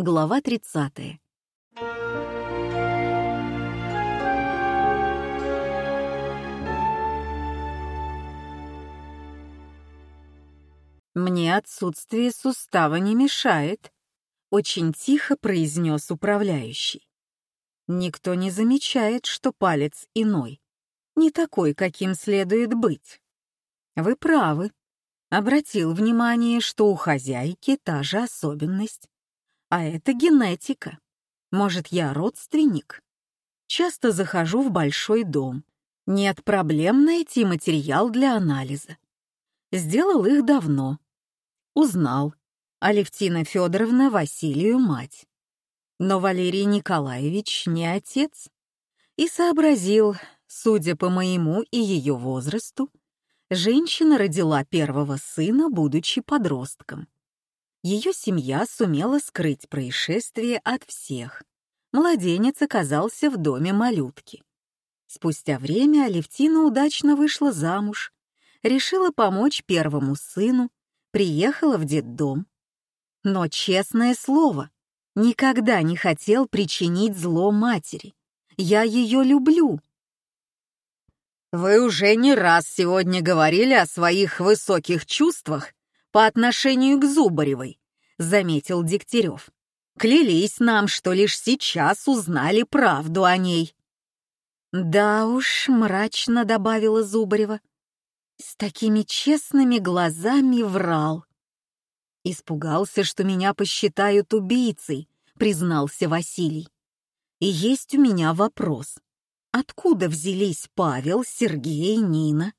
Глава 30. «Мне отсутствие сустава не мешает», — очень тихо произнес управляющий. «Никто не замечает, что палец иной, не такой, каким следует быть. Вы правы. Обратил внимание, что у хозяйки та же особенность. А это генетика. Может, я родственник? Часто захожу в большой дом. Нет проблем найти материал для анализа. Сделал их давно. Узнал. Алевтина Федоровна Василию мать. Но Валерий Николаевич не отец. И сообразил, судя по моему и ее возрасту, женщина родила первого сына, будучи подростком. Ее семья сумела скрыть происшествие от всех. Младенец оказался в доме малютки. Спустя время Алевтина удачно вышла замуж, решила помочь первому сыну, приехала в детдом. Но, честное слово, никогда не хотел причинить зло матери. Я ее люблю. «Вы уже не раз сегодня говорили о своих высоких чувствах по отношению к Зубаревой», — заметил Дегтярев. «Клялись нам, что лишь сейчас узнали правду о ней». «Да уж», — мрачно добавила Зубарева, — «с такими честными глазами врал». «Испугался, что меня посчитают убийцей», — признался Василий. «И есть у меня вопрос. Откуда взялись Павел, Сергей, Нина?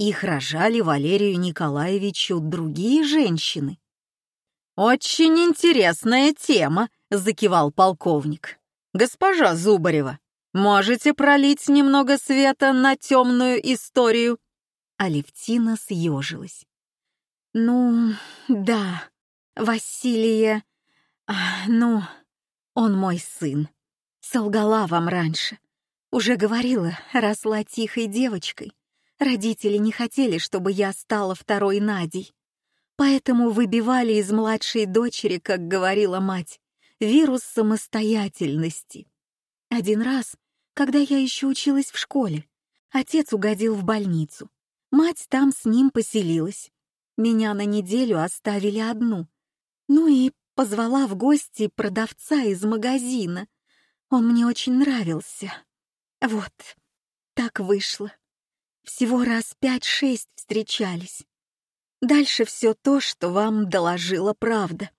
Их рожали Валерию Николаевичу другие женщины. «Очень интересная тема», — закивал полковник. «Госпожа Зубарева, можете пролить немного света на темную историю?» Алевтина съежилась. «Ну, да, Василия... А, ну, он мой сын. Солгала вам раньше. Уже говорила, росла тихой девочкой. Родители не хотели, чтобы я стала второй Надей. Поэтому выбивали из младшей дочери, как говорила мать, вирус самостоятельности. Один раз, когда я еще училась в школе, отец угодил в больницу. Мать там с ним поселилась. Меня на неделю оставили одну. Ну и позвала в гости продавца из магазина. Он мне очень нравился. Вот, так вышло. Всего раз пять-шесть встречались. Дальше все то, что вам доложила правда.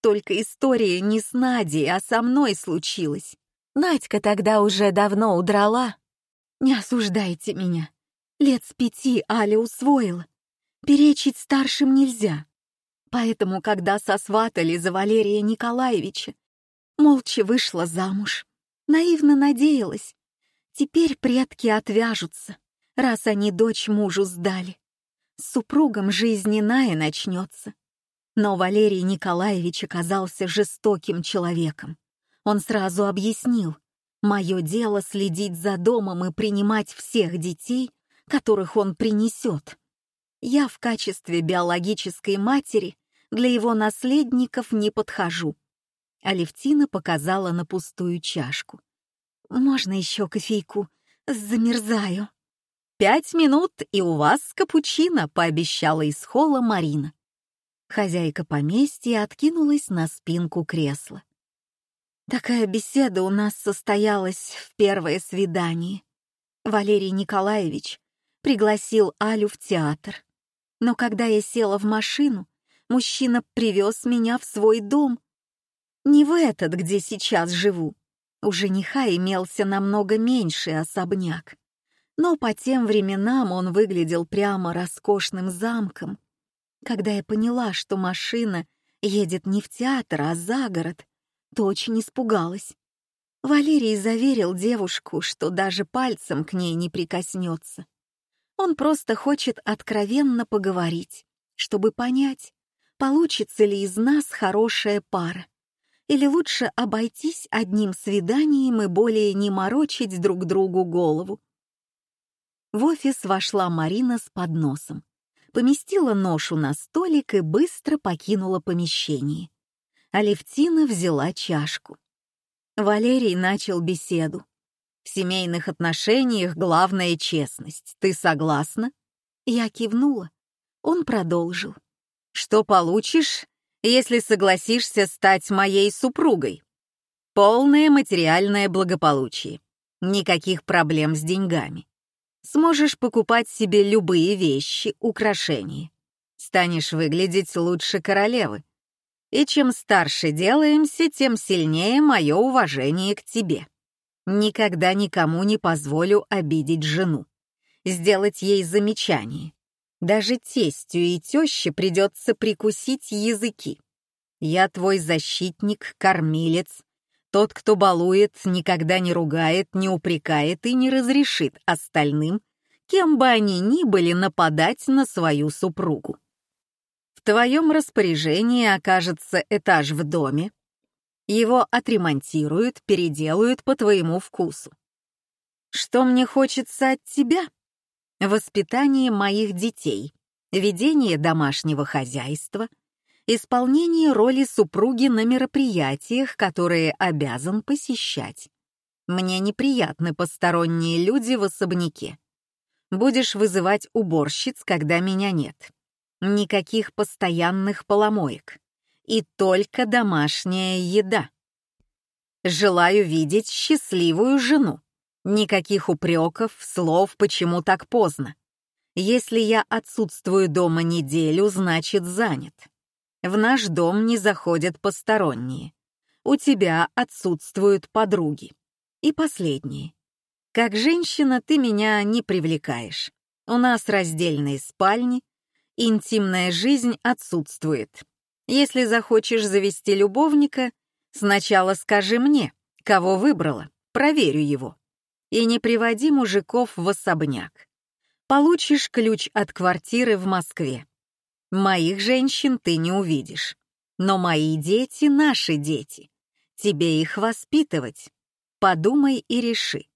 Только история не с Надей, а со мной случилась. Надька тогда уже давно удрала. Не осуждайте меня. Лет с пяти Аля усвоила. Перечить старшим нельзя. Поэтому, когда сосватали за Валерия Николаевича, молча вышла замуж. Наивно надеялась. Теперь предки отвяжутся раз они дочь мужу сдали. С супругом жизнь иная начнется. Но Валерий Николаевич оказался жестоким человеком. Он сразу объяснил, мое дело следить за домом и принимать всех детей, которых он принесет. Я в качестве биологической матери для его наследников не подхожу. Алевтина показала на пустую чашку. «Можно еще кофейку? Замерзаю». «Пять минут, и у вас капучино», — пообещала из холла Марина. Хозяйка поместья откинулась на спинку кресла. Такая беседа у нас состоялась в первое свидание. Валерий Николаевич пригласил Алю в театр. Но когда я села в машину, мужчина привез меня в свой дом. Не в этот, где сейчас живу. У жениха имелся намного меньший особняк но по тем временам он выглядел прямо роскошным замком. Когда я поняла, что машина едет не в театр, а за город, то очень испугалась. Валерий заверил девушку, что даже пальцем к ней не прикоснется. Он просто хочет откровенно поговорить, чтобы понять, получится ли из нас хорошая пара. Или лучше обойтись одним свиданием и более не морочить друг другу голову. В офис вошла Марина с подносом, поместила ношу на столик и быстро покинула помещение. Алевтина взяла чашку. Валерий начал беседу. В семейных отношениях главная честность. Ты согласна? Я кивнула. Он продолжил. Что получишь, если согласишься стать моей супругой? Полное материальное благополучие. Никаких проблем с деньгами. Сможешь покупать себе любые вещи, украшения. Станешь выглядеть лучше королевы. И чем старше делаемся, тем сильнее мое уважение к тебе. Никогда никому не позволю обидеть жену. Сделать ей замечание. Даже тестю и теще придется прикусить языки. Я твой защитник, кормилец, тот, кто балует, никогда не ругает, не упрекает и не разрешит остальным, кем бы они ни были, нападать на свою супругу. В твоем распоряжении окажется этаж в доме. Его отремонтируют, переделают по твоему вкусу. Что мне хочется от тебя? Воспитание моих детей, ведение домашнего хозяйства — исполнение роли супруги на мероприятиях, которые обязан посещать. Мне неприятны посторонние люди в особняке. Будешь вызывать уборщиц, когда меня нет. Никаких постоянных поломоек. И только домашняя еда. Желаю видеть счастливую жену. Никаких упреков, слов, почему так поздно. Если я отсутствую дома неделю, значит занят. В наш дом не заходят посторонние. У тебя отсутствуют подруги. И последнее. Как женщина ты меня не привлекаешь. У нас раздельные спальни, интимная жизнь отсутствует. Если захочешь завести любовника, сначала скажи мне, кого выбрала, проверю его. И не приводи мужиков в особняк. Получишь ключ от квартиры в Москве. Моих женщин ты не увидишь. Но мои дети — наши дети. Тебе их воспитывать. Подумай и реши.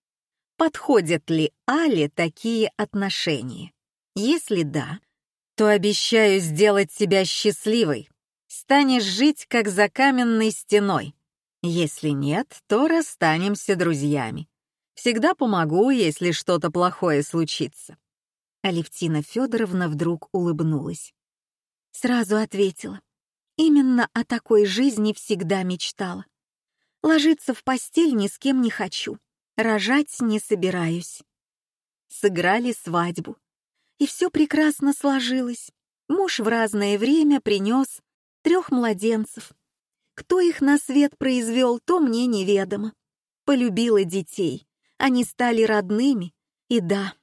Подходят ли Але такие отношения? Если да, то обещаю сделать тебя счастливой. Станешь жить, как за каменной стеной. Если нет, то расстанемся друзьями. Всегда помогу, если что-то плохое случится. Алевтина Федоровна вдруг улыбнулась. Сразу ответила. Именно о такой жизни всегда мечтала. Ложиться в постель ни с кем не хочу, рожать не собираюсь. Сыграли свадьбу. И все прекрасно сложилось. Муж в разное время принес трех младенцев. Кто их на свет произвел, то мне неведомо. Полюбила детей, они стали родными, и да,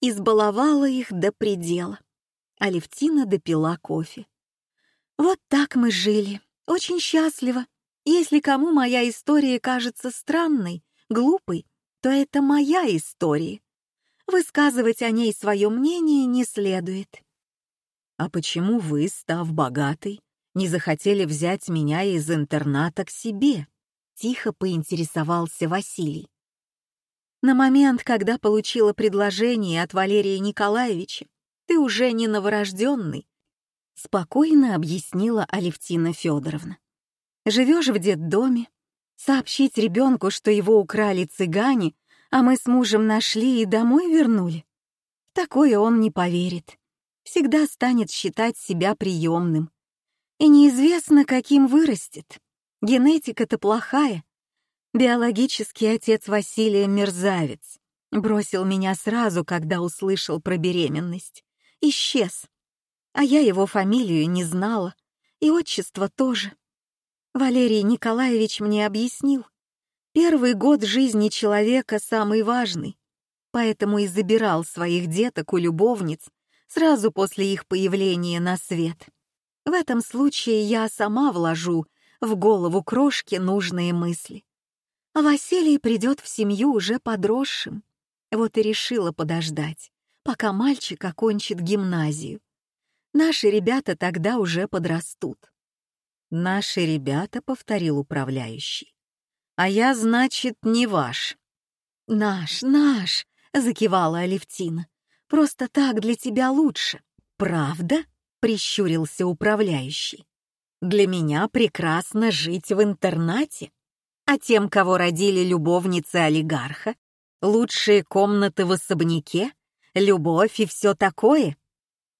избаловала их до предела. Алевтина допила кофе. «Вот так мы жили, очень счастливо. Если кому моя история кажется странной, глупой, то это моя история. Высказывать о ней свое мнение не следует». «А почему вы, став богатой, не захотели взять меня из интерната к себе?» — тихо поинтересовался Василий. На момент, когда получила предложение от Валерия Николаевича, ты уже не новорожденный», — спокойно объяснила Алевтина Федоровна. «Живешь в детдоме, сообщить ребенку, что его украли цыгане, а мы с мужем нашли и домой вернули? Такое он не поверит. Всегда станет считать себя приемным. И неизвестно, каким вырастет. Генетика-то плохая. Биологический отец Василия мерзавец. Бросил меня сразу, когда услышал про беременность исчез. А я его фамилию не знала, и отчество тоже. Валерий Николаевич мне объяснил. Первый год жизни человека самый важный, поэтому и забирал своих деток у любовниц сразу после их появления на свет. В этом случае я сама вложу в голову крошки нужные мысли. А Василий придет в семью уже подросшим. Вот и решила подождать пока мальчик окончит гимназию. Наши ребята тогда уже подрастут. «Наши ребята», — повторил управляющий. «А я, значит, не ваш». «Наш, наш», — закивала Алевтина. «Просто так для тебя лучше». «Правда?» — прищурился управляющий. Для меня прекрасно жить в интернате. А тем, кого родили любовницы олигарха, лучшие комнаты в особняке, любовь и все такое.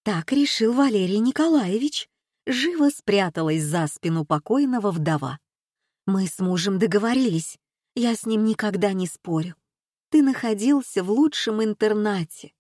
Так решил Валерий Николаевич. Живо спряталась за спину покойного вдова. Мы с мужем договорились. Я с ним никогда не спорю. Ты находился в лучшем интернате.